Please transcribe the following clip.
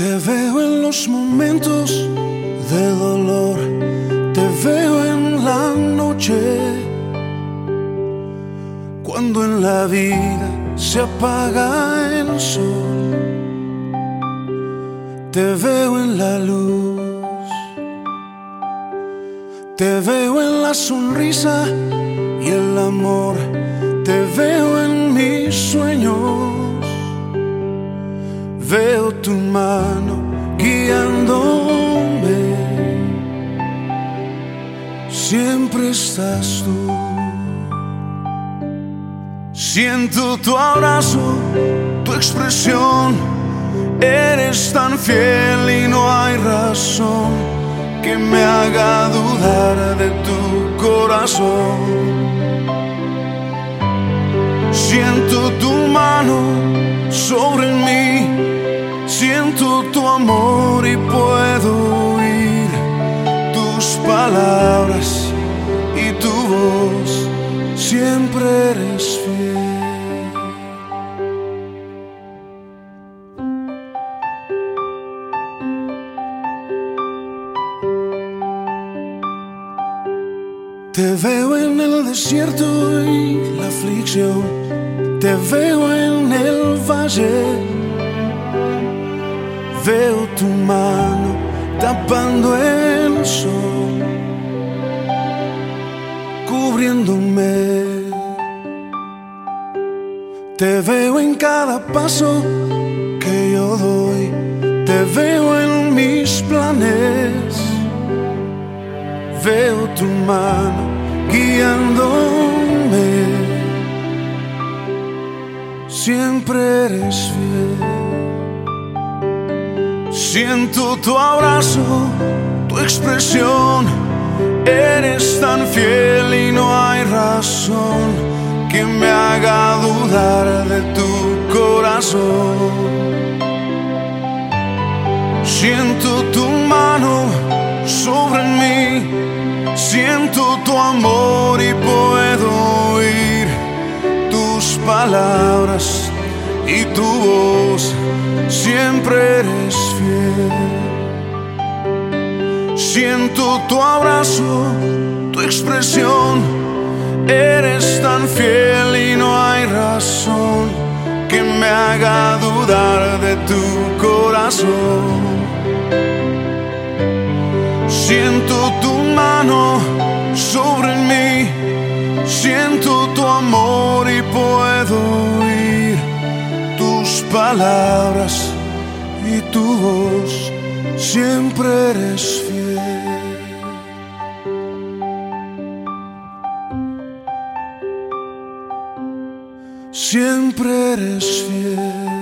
Te veo en los momentos de dolor, te veo en la noche, cuando en la vida se apaga el sol, te veo en la luz, te veo en la sonrisa y el amor, te veo en mis sueños veo tu mano guiándome. Siempre estás tú. Siento tu abrazo, tu expresión. Eres tan fiel y no hay razón que me haga dudar de tu corazón. Palabras y tu voz. Siempre eres fiel. Te veo en el desierto y la aflicción. Te veo en el valle Veo tu mano tapando el sol, Te veo en cada paso que yo doy, te veo en mis planes. Veo tu mano guiándome. Siempre eres fiel. Siento tu abrazo, tu expresión. Eres tan fiel y no hay razón que me haga dudar Siento tu mano sobre mí, siento tu amor y puedo oír tus palabras y tu voz. Siempre eres fiel. Siento tu abrazo, tu expresión, eres tan fiel y no de tu corazón. Siento tu mano sobre mí, siento tu amor y puedo oír tus palabras y tu voz siempre eres fiel. Siempre eres fiel.